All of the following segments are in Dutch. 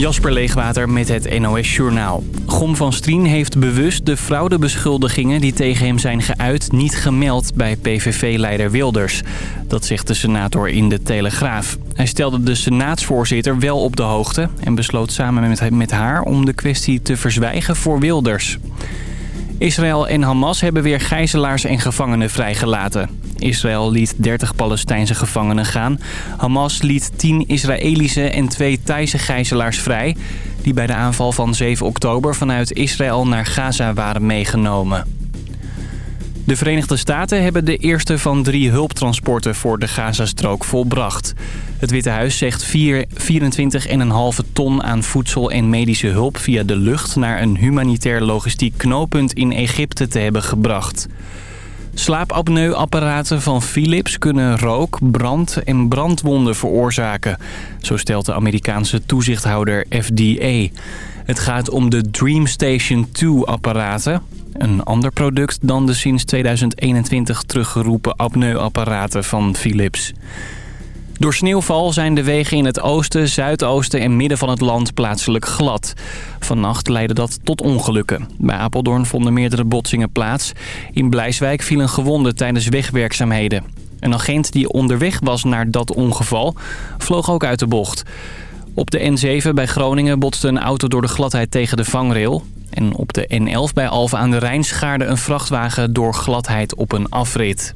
Jasper Leegwater met het NOS Journaal. Gom van Strien heeft bewust de fraudebeschuldigingen die tegen hem zijn geuit... niet gemeld bij PVV-leider Wilders. Dat zegt de senator in de Telegraaf. Hij stelde de senaatsvoorzitter wel op de hoogte... en besloot samen met, haar om de kwestie te verzwijgen voor Wilders. Israël en Hamas hebben weer gijzelaars en gevangenen vrijgelaten. Israël liet 30 Palestijnse gevangenen gaan. Hamas liet 10 Israëlische en 2 Thaise gijzelaars vrij... die bij de aanval van 7 oktober vanuit Israël naar Gaza waren meegenomen. De Verenigde Staten hebben de eerste van drie hulptransporten voor de Gazastrook volbracht. Het Witte Huis zegt 24,5 ton aan voedsel en medische hulp via de lucht... naar een humanitair logistiek knooppunt in Egypte te hebben gebracht. Slaapapneuapparaten van Philips kunnen rook, brand en brandwonden veroorzaken. Zo stelt de Amerikaanse toezichthouder FDA. Het gaat om de DreamStation 2-apparaten. Een ander product dan de sinds 2021 teruggeroepen apneuapparaten van Philips. Door sneeuwval zijn de wegen in het oosten, zuidoosten en midden van het land plaatselijk glad. Vannacht leidde dat tot ongelukken. Bij Apeldoorn vonden meerdere botsingen plaats. In Blijswijk viel een gewonde tijdens wegwerkzaamheden. Een agent die onderweg was naar dat ongeval vloog ook uit de bocht. Op de N7 bij Groningen botste een auto door de gladheid tegen de vangrail. En op de N11 bij Alphen aan de Rijn schaarde een vrachtwagen door gladheid op een afrit.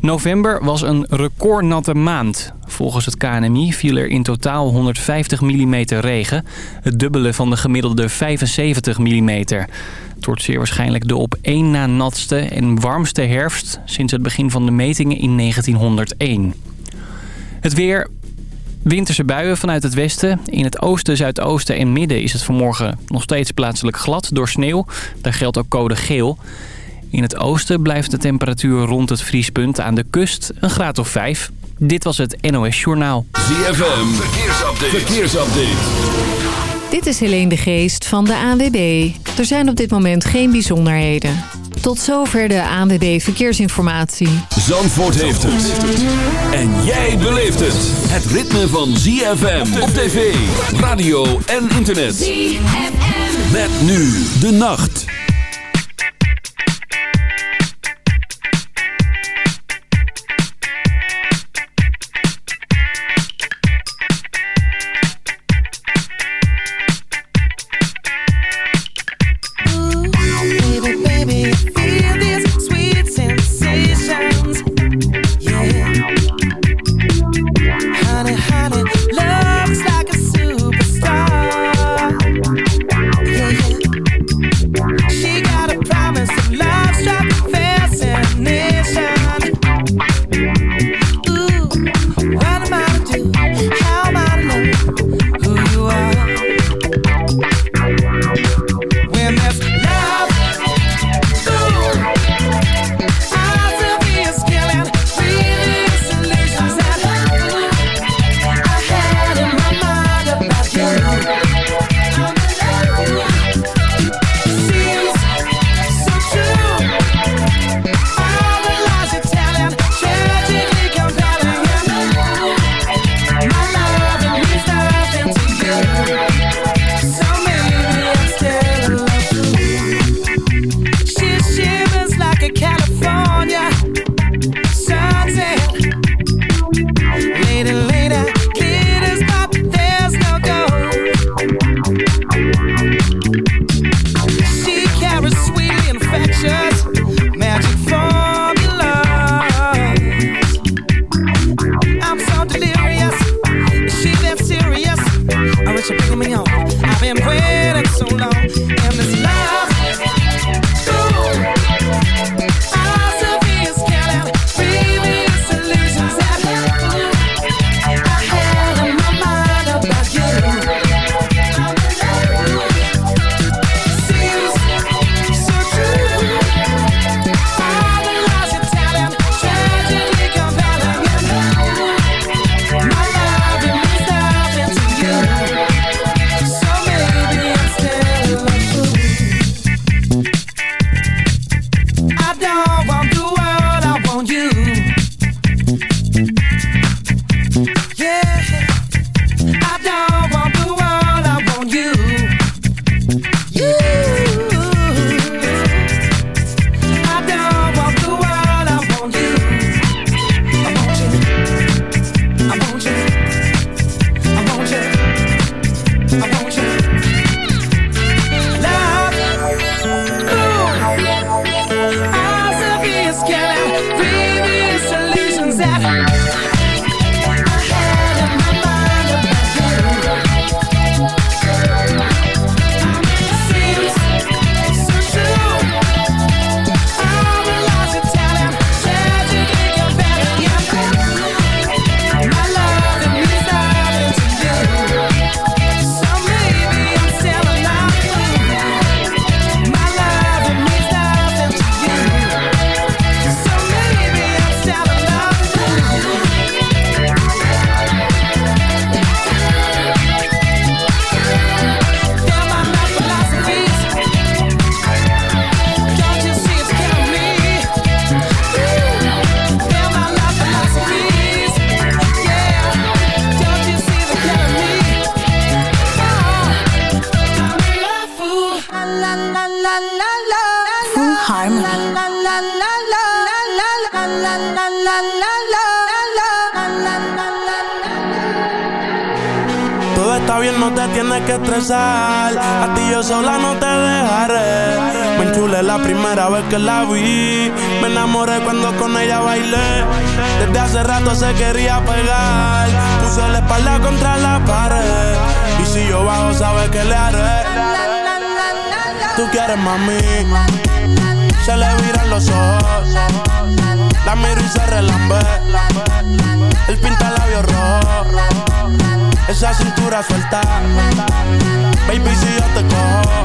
November was een recordnatte maand. Volgens het KNMI viel er in totaal 150 mm regen. Het dubbele van de gemiddelde 75 mm. Het wordt zeer waarschijnlijk de op één na natste en warmste herfst... sinds het begin van de metingen in 1901. Het weer, Winterse buien vanuit het westen. In het oosten, zuidoosten en midden is het vanmorgen nog steeds plaatselijk glad door sneeuw. Daar geldt ook code geel. In het oosten blijft de temperatuur rond het vriespunt aan de kust een graad of 5. Dit was het NOS Journaal. ZFM, verkeersupdate. verkeersupdate. Dit is Helene de Geest van de ANWB. Er zijn op dit moment geen bijzonderheden. Tot zover de ANWB Verkeersinformatie. Zandvoort heeft het. En jij beleeft het. Het ritme van ZFM op tv, radio en internet. ZFM. Met nu de nacht. Que la vi. Me enamoré cuando con ella bailé. Desde hace rato se quería pegar. Puse la espalda contra la pared. Y si yo bajo, sabes que le haré. Tú quieres mami. Se le viran los ojos. La miro y se relambe. El pinta labios rojo. Esa cintura suelta. Baby, si yo te cojo,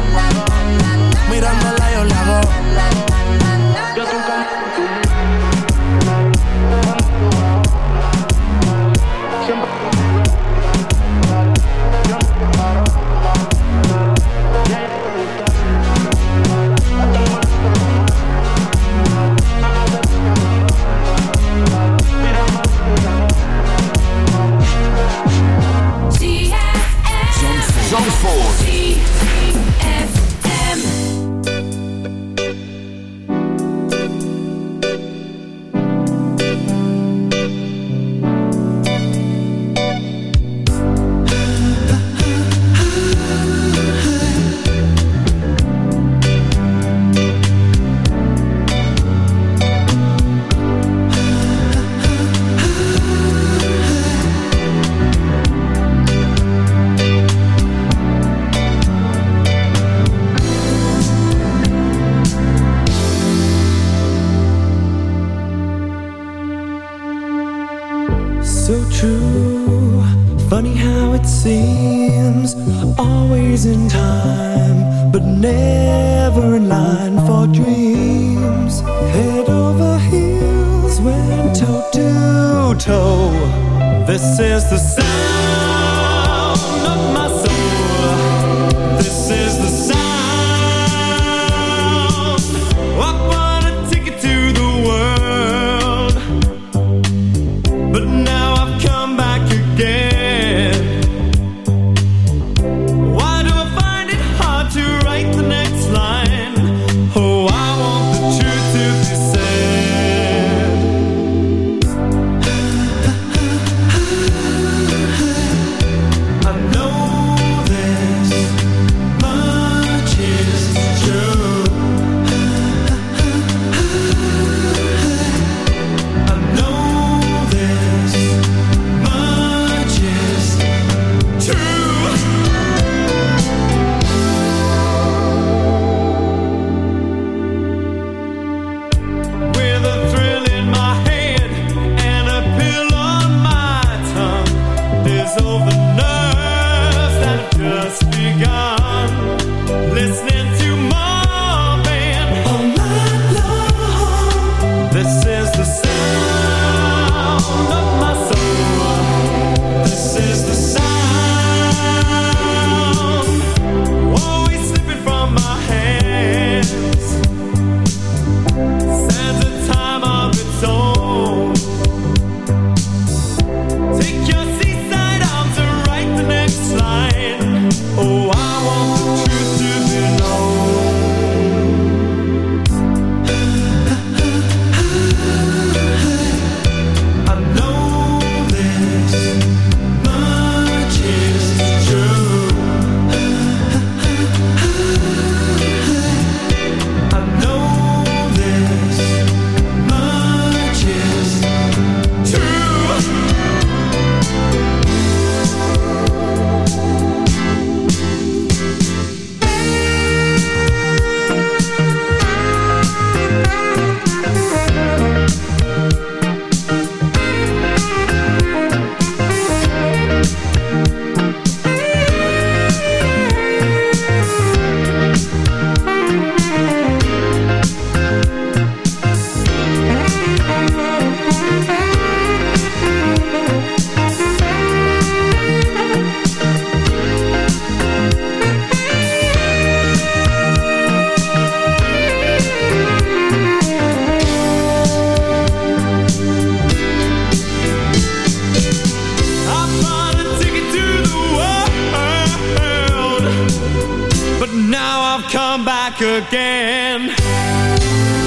man.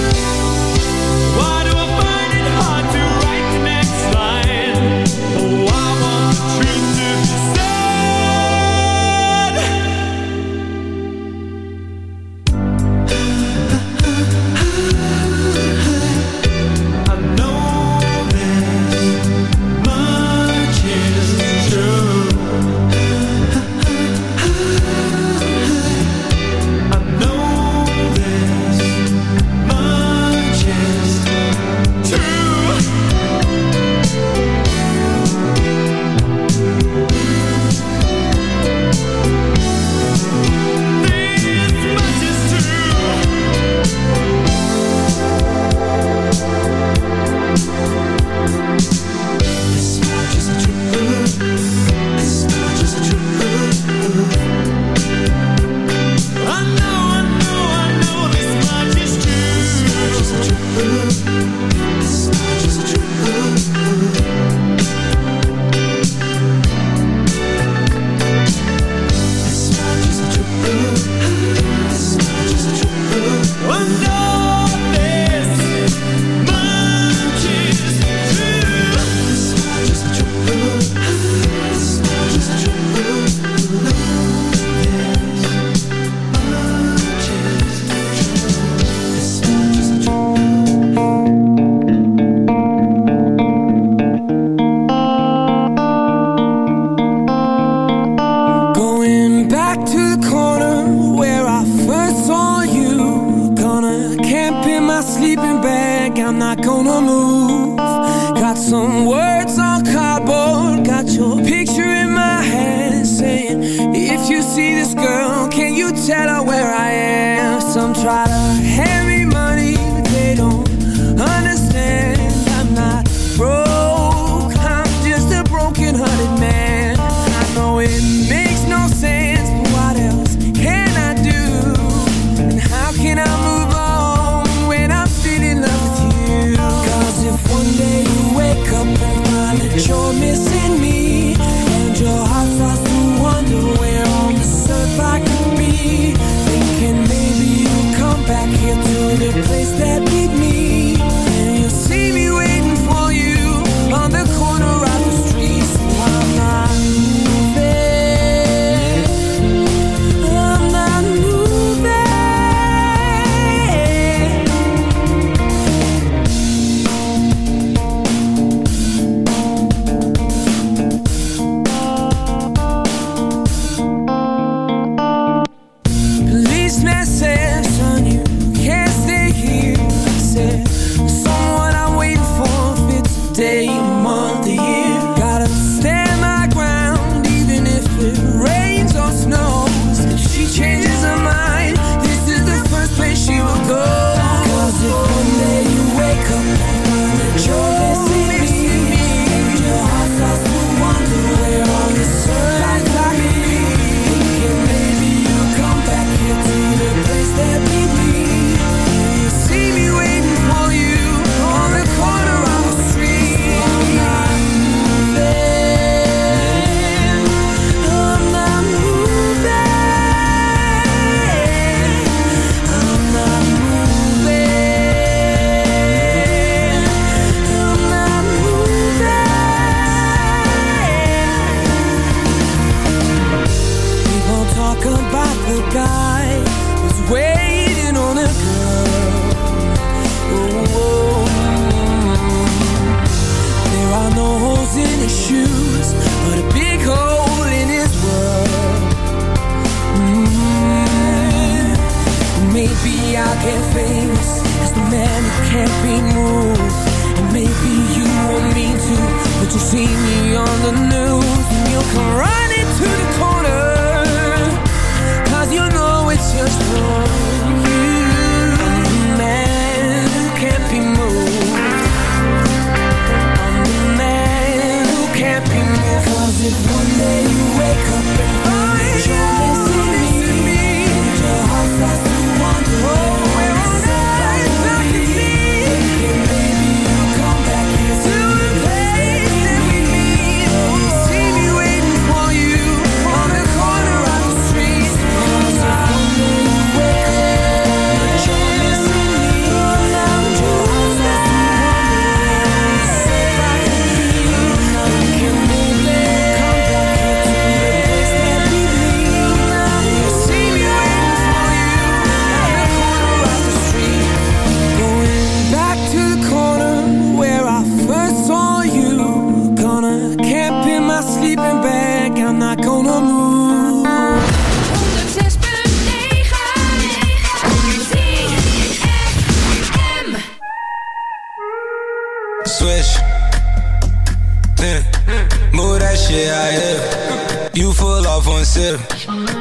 Shit out here. You full off one sip.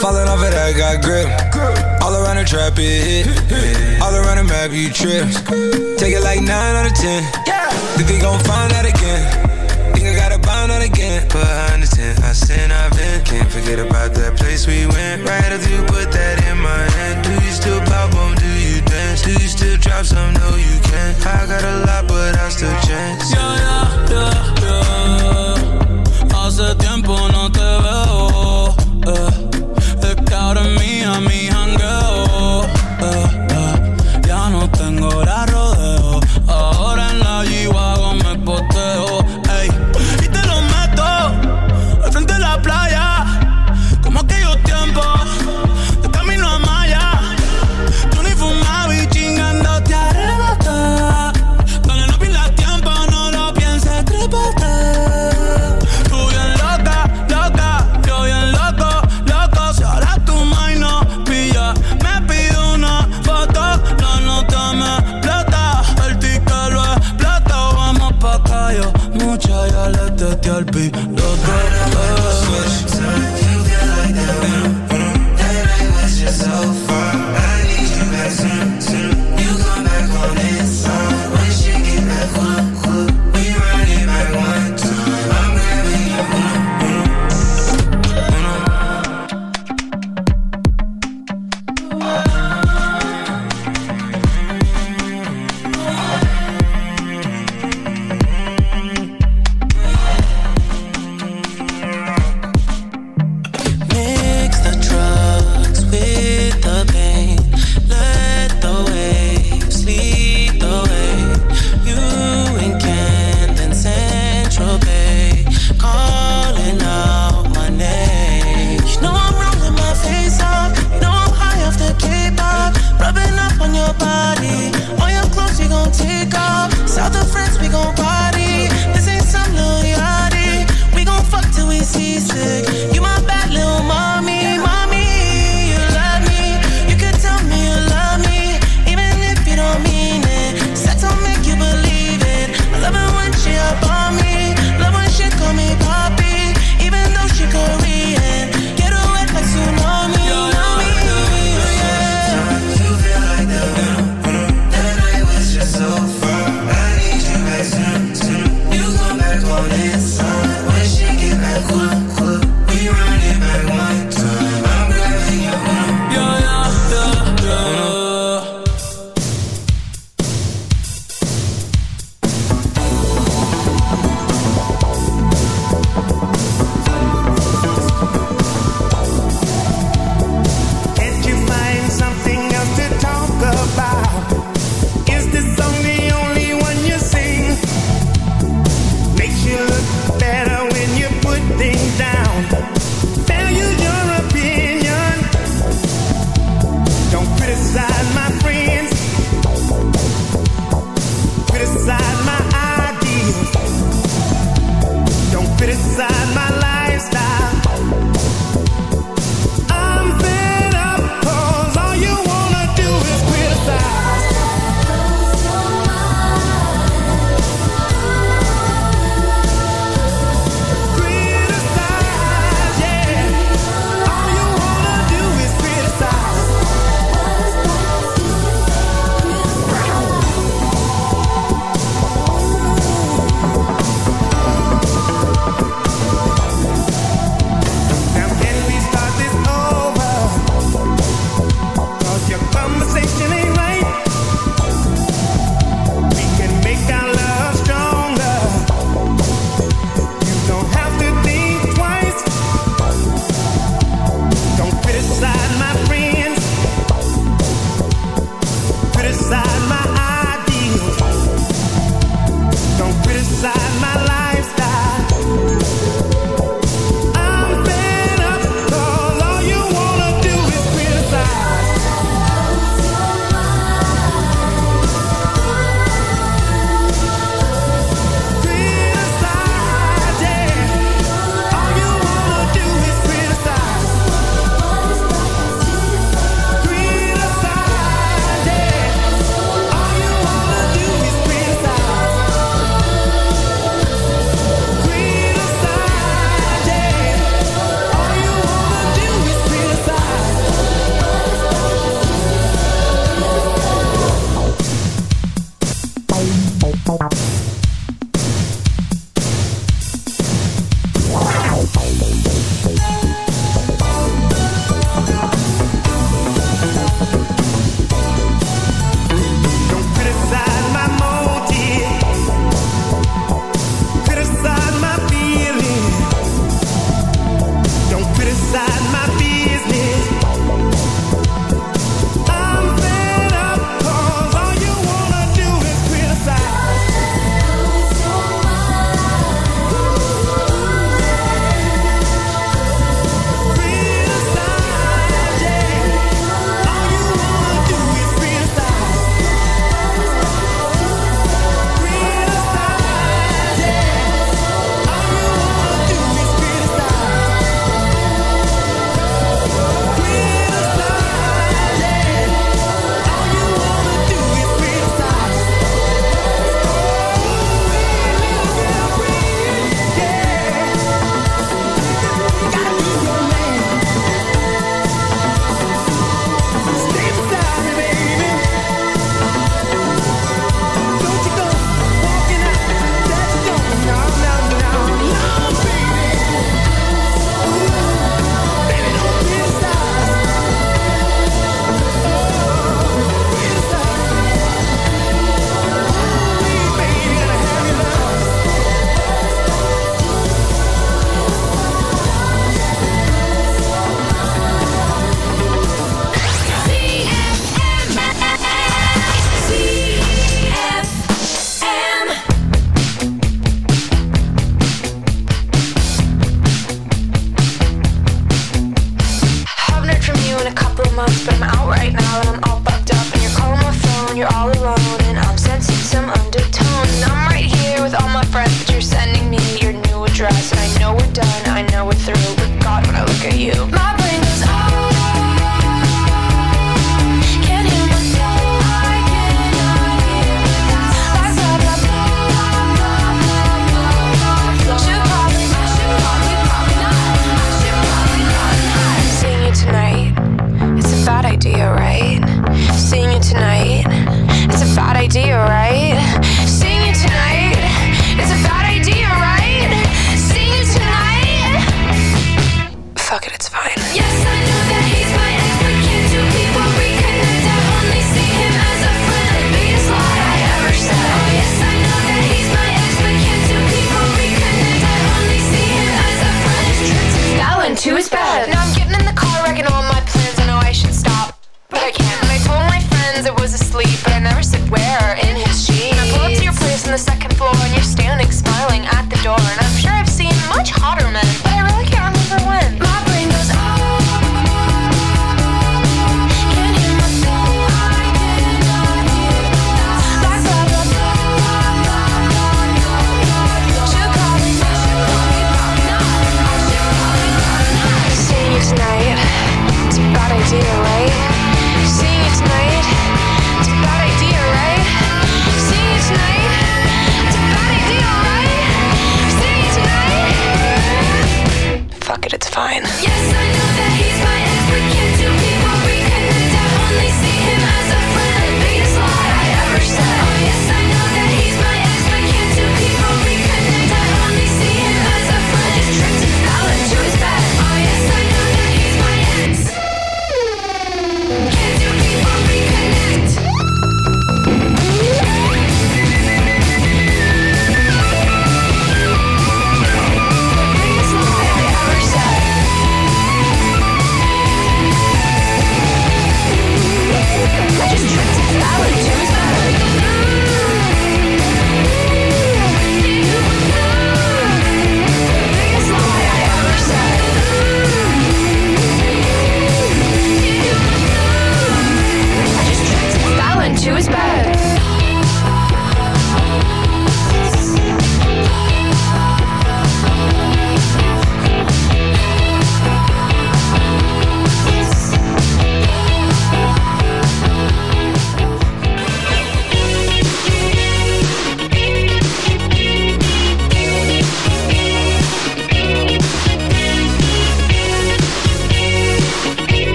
Falling off it, I got grip. All around the trap, it hit. All around the map, you trip. Take it like 9 out of 10. Think they gon' find out again. Think I gotta bind out again. But I understand, I sin, I've been. Can't forget about that place we went. Right after you put that in my hand. Do you still pop on? Do you dance? Do you still drop some? No, you can't. I got a lot, but I still chance. Yeah, yeah, yeah, yeah. Hace tiempo no te veo. Eh. Es mía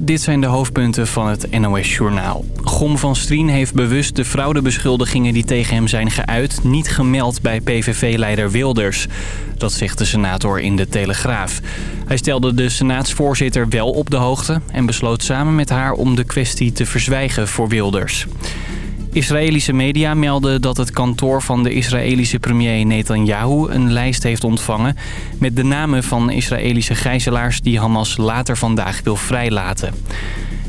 Dit zijn de hoofdpunten van het NOS-journaal. Gom van Strien heeft bewust de fraudebeschuldigingen die tegen hem zijn geuit... niet gemeld bij PVV-leider Wilders. Dat zegt de senator in de Telegraaf. Hij stelde de senaatsvoorzitter wel op de hoogte... en besloot samen met haar om de kwestie te verzwijgen voor Wilders. Israëlische media melden dat het kantoor van de Israëlische premier Netanyahu een lijst heeft ontvangen met de namen van Israëlische gijzelaars die Hamas later vandaag wil vrijlaten.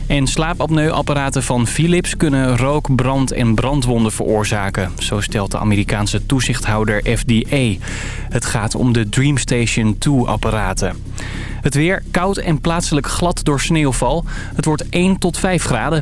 En slaapapneuapparaten van Philips kunnen rook, brand en brandwonden veroorzaken. Zo stelt de Amerikaanse toezichthouder FDA. Het gaat om de DreamStation 2-apparaten. Het weer koud en plaatselijk glad door sneeuwval. Het wordt 1 tot 5 graden.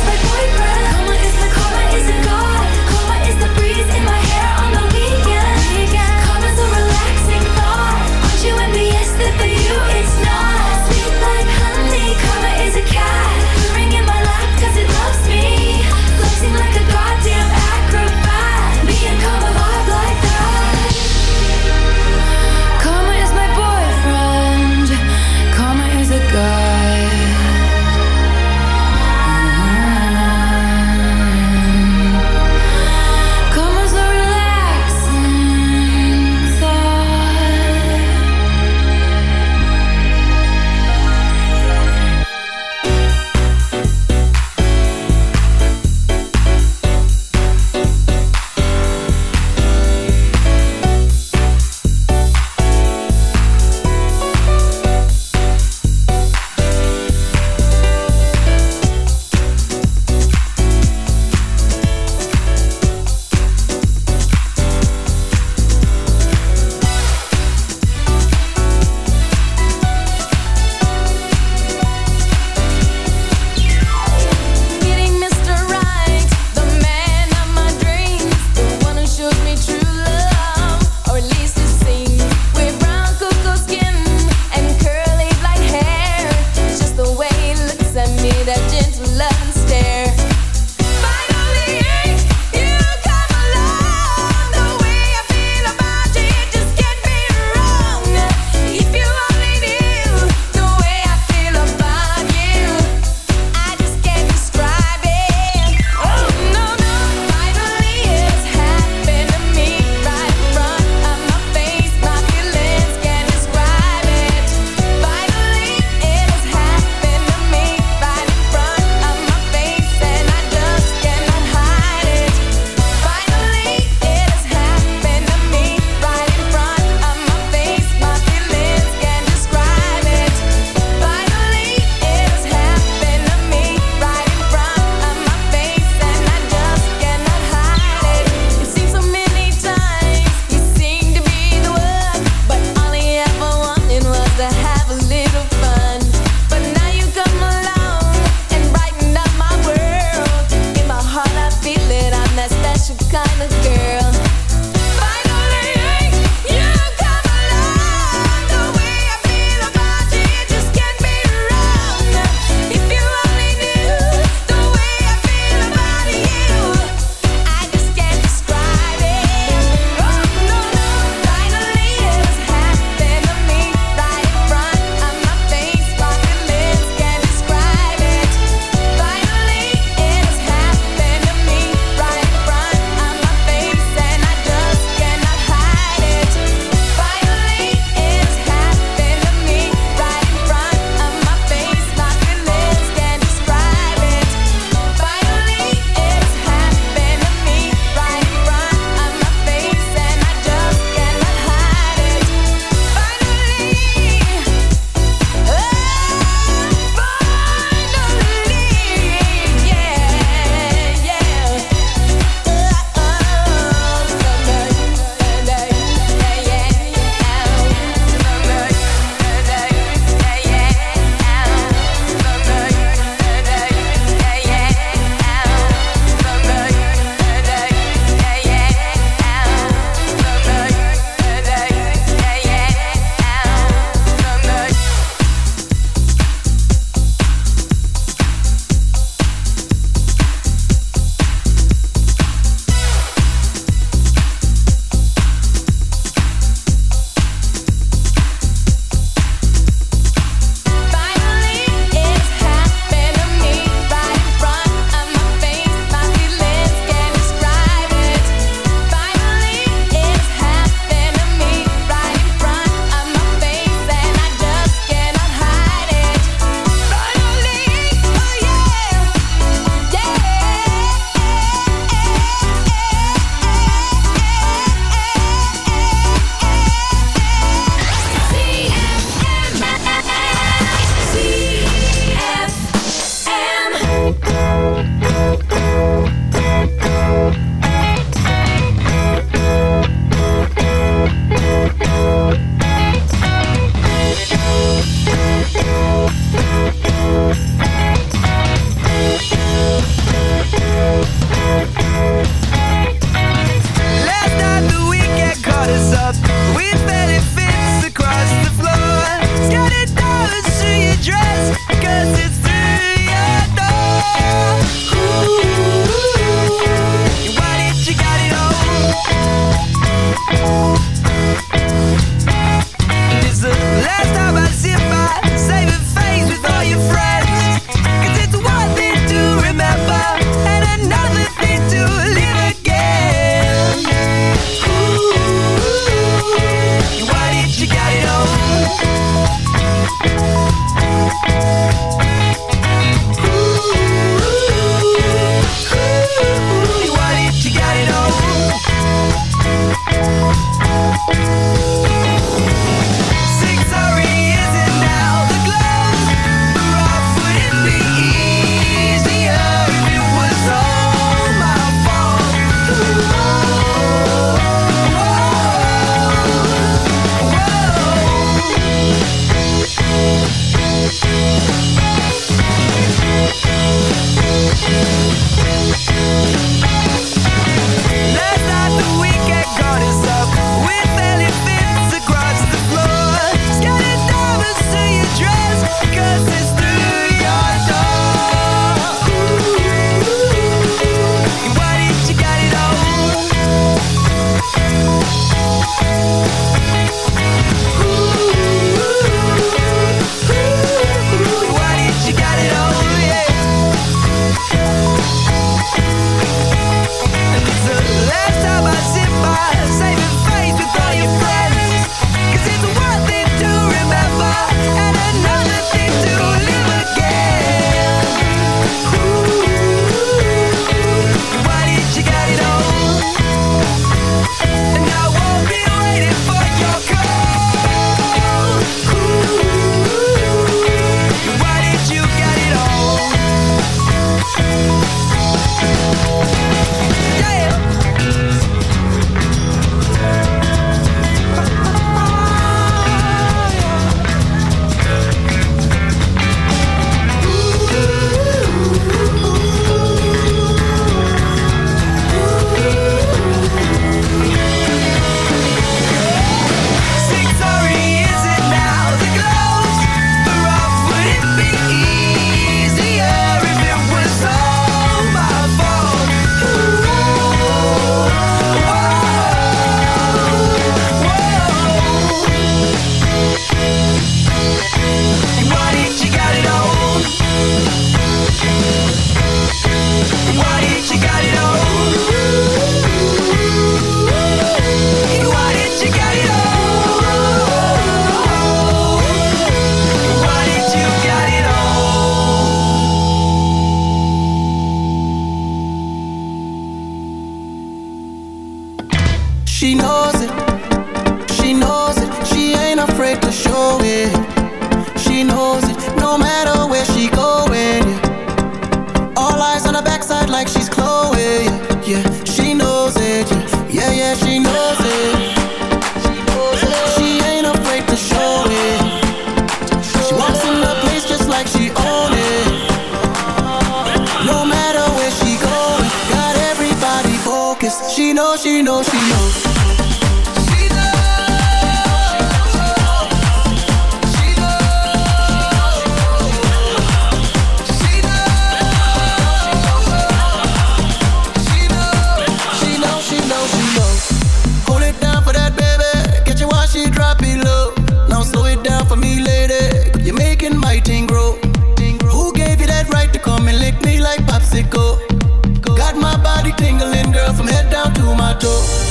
door.